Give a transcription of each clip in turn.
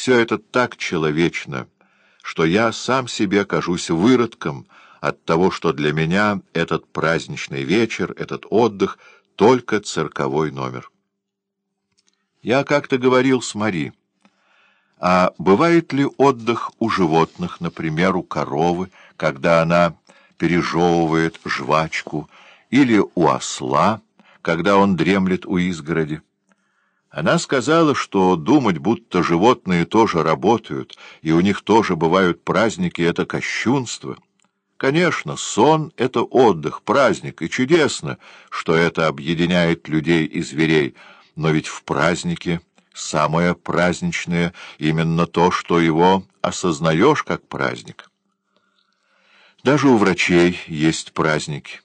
Все это так человечно, что я сам себе кажусь выродком от того, что для меня этот праздничный вечер, этот отдых — только цирковой номер. Я как-то говорил с Мари, а бывает ли отдых у животных, например, у коровы, когда она пережевывает жвачку, или у осла, когда он дремлет у изгороди? Она сказала, что думать, будто животные тоже работают, и у них тоже бывают праздники, — это кощунство. Конечно, сон — это отдых, праздник, и чудесно, что это объединяет людей и зверей, но ведь в празднике самое праздничное именно то, что его осознаешь как праздник. Даже у врачей есть праздники.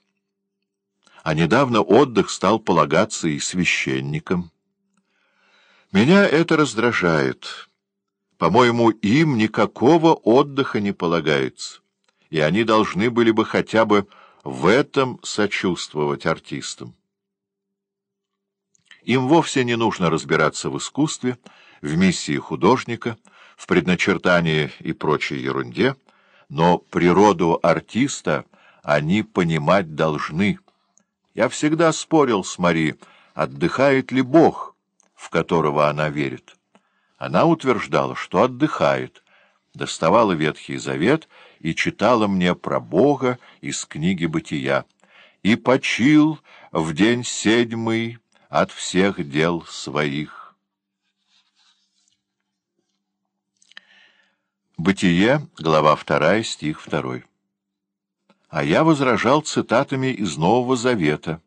А недавно отдых стал полагаться и священникам. Меня это раздражает. По-моему, им никакого отдыха не полагается, и они должны были бы хотя бы в этом сочувствовать артистам. Им вовсе не нужно разбираться в искусстве, в миссии художника, в предначертании и прочей ерунде, но природу артиста они понимать должны. Я всегда спорил с Мари, отдыхает ли Бог — в которого она верит. Она утверждала, что отдыхает, доставала Ветхий Завет и читала мне про Бога из книги «Бытия». «И почил в день седьмый от всех дел своих». Бытие, глава 2, стих 2. А я возражал цитатами из Нового Завета.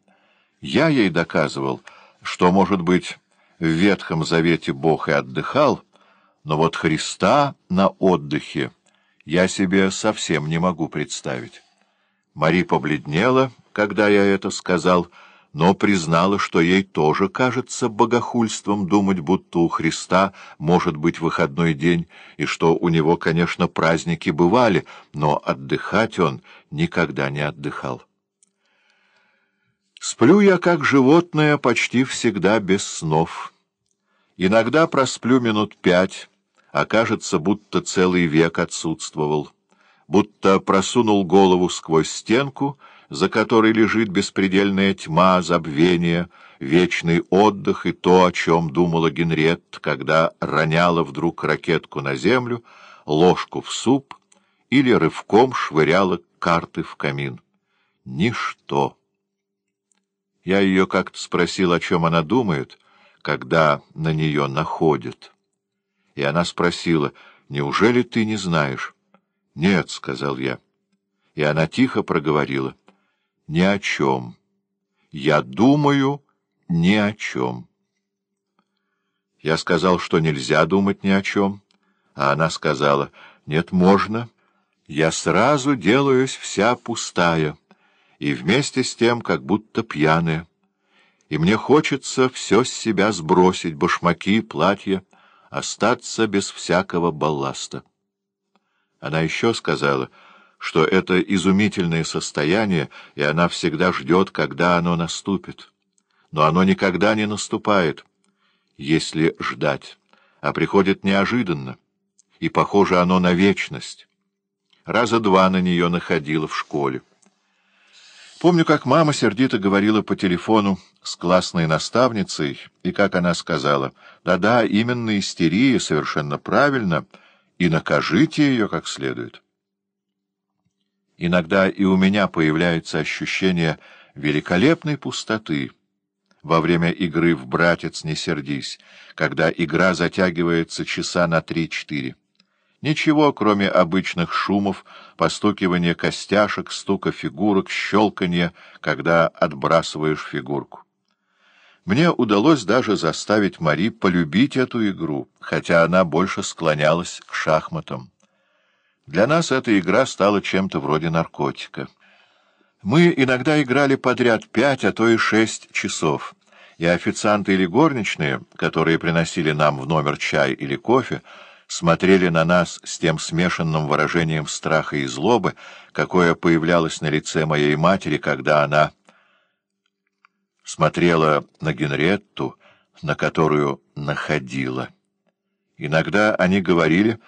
Я ей доказывал, что, может быть, в Ветхом Завете Бог и отдыхал, но вот Христа на отдыхе я себе совсем не могу представить. Мари побледнела, когда я это сказал, но признала, что ей тоже кажется богохульством думать, будто у Христа может быть выходной день, и что у него, конечно, праздники бывали, но отдыхать он никогда не отдыхал. Сплю я, как животное, почти всегда без снов. Иногда просплю минут пять, а кажется, будто целый век отсутствовал, будто просунул голову сквозь стенку, за которой лежит беспредельная тьма, забвение, вечный отдых и то, о чем думала Генрет, когда роняла вдруг ракетку на землю, ложку в суп или рывком швыряла карты в камин. Ничто. Я ее как-то спросил, о чем она думает, когда на нее находят. И она спросила, «Неужели ты не знаешь?» «Нет», — сказал я. И она тихо проговорила, «Ни о чем. Я думаю ни о чем». Я сказал, что нельзя думать ни о чем, а она сказала, «Нет, можно. Я сразу делаюсь вся пустая» и вместе с тем как будто пьяная. И мне хочется все с себя сбросить, башмаки, платья, остаться без всякого балласта. Она еще сказала, что это изумительное состояние, и она всегда ждет, когда оно наступит. Но оно никогда не наступает, если ждать, а приходит неожиданно, и похоже оно на вечность. Раза два на нее находила в школе. Помню, как мама сердито говорила по телефону с классной наставницей, и как она сказала, «Да-да, именно истерия, совершенно правильно, и накажите ее как следует». Иногда и у меня появляется ощущение великолепной пустоты во время игры в «Братец, не сердись», когда игра затягивается часа на три-четыре. Ничего, кроме обычных шумов, постукивания костяшек, стука фигурок, щелканья, когда отбрасываешь фигурку. Мне удалось даже заставить Мари полюбить эту игру, хотя она больше склонялась к шахматам. Для нас эта игра стала чем-то вроде наркотика. Мы иногда играли подряд пять, а то и шесть часов, и официанты или горничные, которые приносили нам в номер чай или кофе, смотрели на нас с тем смешанным выражением страха и злобы, какое появлялось на лице моей матери, когда она смотрела на Генретту, на которую находила. Иногда они говорили